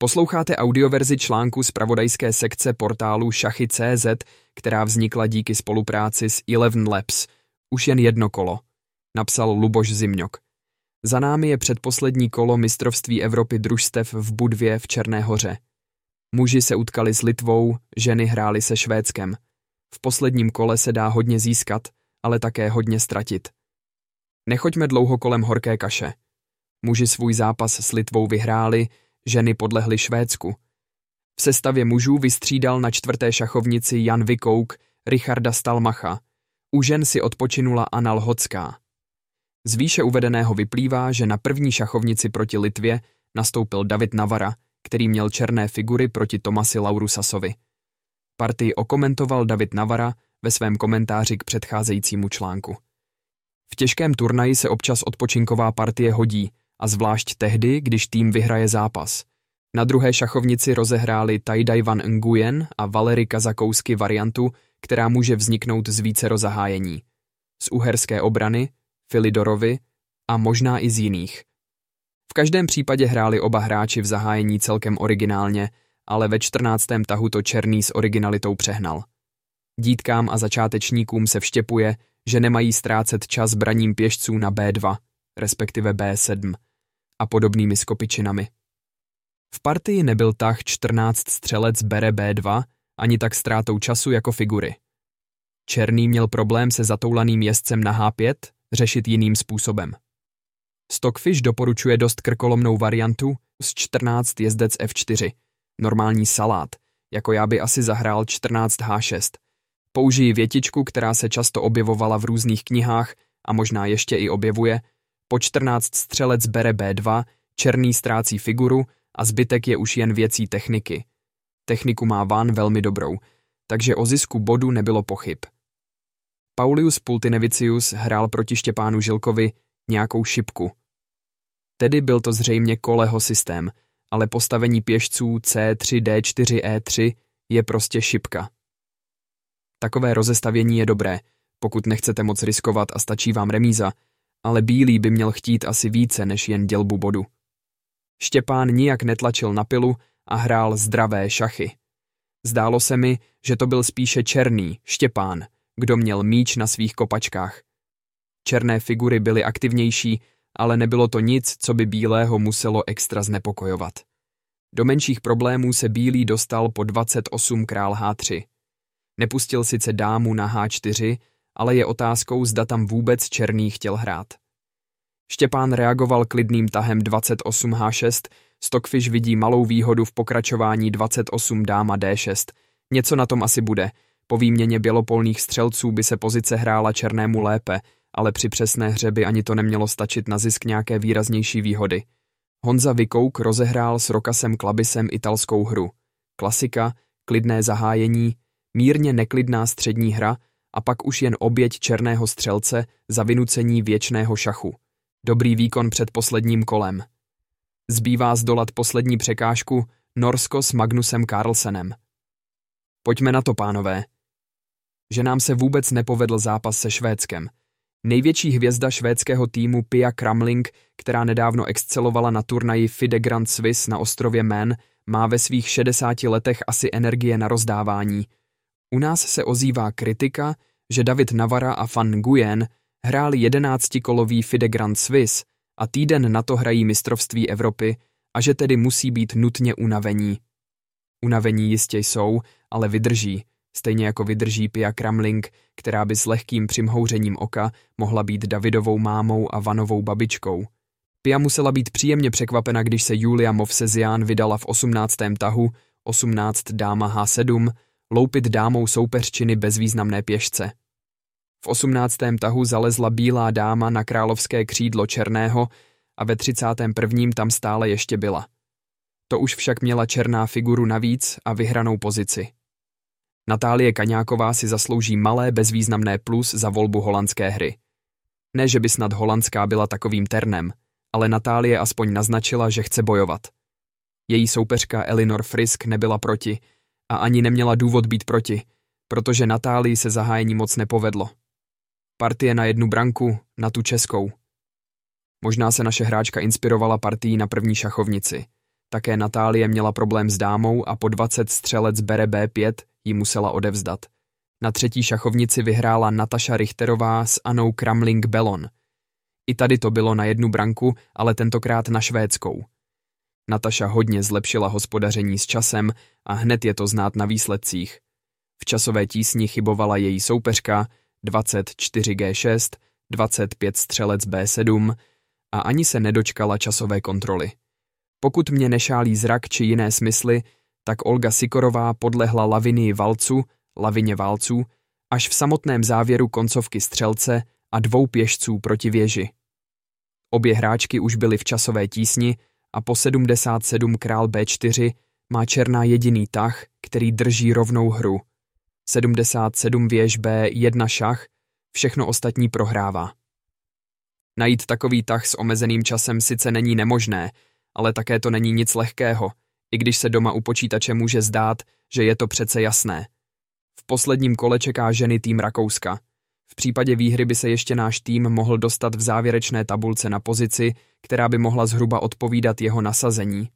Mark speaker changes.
Speaker 1: Posloucháte audioverzi článku z pravodajské sekce portálu Šachy.cz, která vznikla díky spolupráci s Eleven Labs. Už jen jedno kolo, napsal Luboš Zimňok. Za námi je předposlední kolo mistrovství Evropy družstev v Budvě v Černé hoře. Muži se utkali s Litvou, ženy hrály se Švédskem. V posledním kole se dá hodně získat, ale také hodně ztratit. Nechoďme dlouho kolem horké kaše. Muži svůj zápas s Litvou vyhráli, ženy podlehly Švédsku. V sestavě mužů vystřídal na čtvrté šachovnici Jan Vikouk Richarda Stalmacha. U žen si odpočinula Anna Lhocká. Z výše uvedeného vyplývá, že na první šachovnici proti Litvě nastoupil David Navara, který měl černé figury proti Tomasi Laurusasovi. Partii okomentoval David Navara ve svém komentáři k předcházejícímu článku. V těžkém turnaji se občas odpočinková partie hodí, a zvlášť tehdy, když tým vyhraje zápas. Na druhé šachovnici rozehráli Tajdaj Van Nguyen a Valery Kazakousky variantu, která může vzniknout z více rozahájení. Z uherské obrany, Filidorovi a možná i z jiných. V každém případě hráli oba hráči v zahájení celkem originálně, ale ve 14. tahu to Černý s originalitou přehnal. Dítkám a začátečníkům se vštěpuje, že nemají ztrácet čas braním pěšců na B2, respektive B7 a podobnými skopičinami. V partii nebyl tah 14 střelec bere B2 ani tak ztrátou času jako figury. Černý měl problém se zatoulaným jezdcem na H5 řešit jiným způsobem. Stockfish doporučuje dost krkolomnou variantu z 14 jezdec F4, normální salát, jako já by asi zahrál 14 H6. Použiji větičku, která se často objevovala v různých knihách a možná ještě i objevuje, po 14 střelec bere B2, černý ztrácí figuru a zbytek je už jen věcí techniky. Techniku má Van velmi dobrou, takže o zisku bodu nebylo pochyb. Paulius Pultinevicius hrál proti Štěpánu Žilkovi nějakou šipku. Tedy byl to zřejmě koleho systém, ale postavení pěšců C3, D4, E3 je prostě šipka. Takové rozestavění je dobré, pokud nechcete moc riskovat a stačí vám remíza, ale bílý by měl chtít asi více než jen dělbu bodu. Štěpán nijak netlačil na pilu a hrál zdravé šachy. Zdálo se mi, že to byl spíše černý, Štěpán, kdo měl míč na svých kopačkách. Černé figury byly aktivnější, ale nebylo to nic, co by bílého muselo extra znepokojovat. Do menších problémů se bílý dostal po 28 král H3. Nepustil sice dámu na H4, ale je otázkou, zda tam vůbec Černý chtěl hrát. Štěpán reagoval klidným tahem 28H6, Stockfish vidí malou výhodu v pokračování 28 dáma D6. Něco na tom asi bude. Po výměně bělopolných střelců by se pozice hrála černému lépe, ale při přesné hře by ani to nemělo stačit na zisk nějaké výraznější výhody. Honza Vikouk rozehrál s Rokasem Klabisem italskou hru. Klasika, klidné zahájení, mírně neklidná střední hra a pak už jen oběť černého střelce za vynucení věčného šachu. Dobrý výkon před posledním kolem. Zbývá zdolat poslední překážku Norsko s Magnusem Carlsenem. Pojďme na to, pánové. Že nám se vůbec nepovedl zápas se Švédskem. Největší hvězda švédského týmu Pia Kramling, která nedávno excelovala na turnaji FIDE Grand Swiss na ostrově Man, má ve svých 60 letech asi energie na rozdávání – u nás se ozývá kritika, že David Navara a Van Nguyen hráli jedenáctikolový FIDE Grand Swiss a týden na to hrají mistrovství Evropy a že tedy musí být nutně unavení. Unavení jistě jsou, ale vydrží, stejně jako vydrží Pia Kramling, která by s lehkým přimhouřením oka mohla být Davidovou mámou a Vanovou babičkou. Pia musela být příjemně překvapena, když se Julia Movsezian vydala v 18. tahu, 18 dáma H7, loupit dámou soupeřčiny bezvýznamné pěšce. V osmnáctém tahu zalezla bílá dáma na královské křídlo černého a ve třicátém prvním tam stále ještě byla. To už však měla černá figuru navíc a vyhranou pozici. Natálie Kaňáková si zaslouží malé bezvýznamné plus za volbu holandské hry. Ne, že by snad holandská byla takovým ternem, ale Natálie aspoň naznačila, že chce bojovat. Její soupeřka Elinor Frisk nebyla proti a ani neměla důvod být proti, protože Natálii se zahájení moc nepovedlo. Partie na jednu branku, na tu českou. Možná se naše hráčka inspirovala partií na první šachovnici. Také Natálie měla problém s dámou a po 20 střelec bere B5 ji musela odevzdat. Na třetí šachovnici vyhrála Nataša Richterová s Anou Kramling Bellon. I tady to bylo na jednu branku, ale tentokrát na švédskou. Nataša hodně zlepšila hospodaření s časem a hned je to znát na výsledcích. V časové tísni chybovala její soupeřka 24G6, 25 střelec B7 a ani se nedočkala časové kontroly. Pokud mě nešálí zrak či jiné smysly, tak Olga Sikorová podlehla lavinii valcu, lavině válců, až v samotném závěru koncovky střelce a dvou pěšců proti věži. Obě hráčky už byly v časové tísni a po 77 král B4 má černá jediný tah, který drží rovnou hru. 77 věž B1 šach, všechno ostatní prohrává. Najít takový tah s omezeným časem sice není nemožné, ale také to není nic lehkého, i když se doma u počítače může zdát, že je to přece jasné. V posledním kole čeká ženy tým Rakouska. V případě výhry by se ještě náš tým mohl dostat v závěrečné tabulce na pozici, která by mohla zhruba odpovídat jeho nasazení.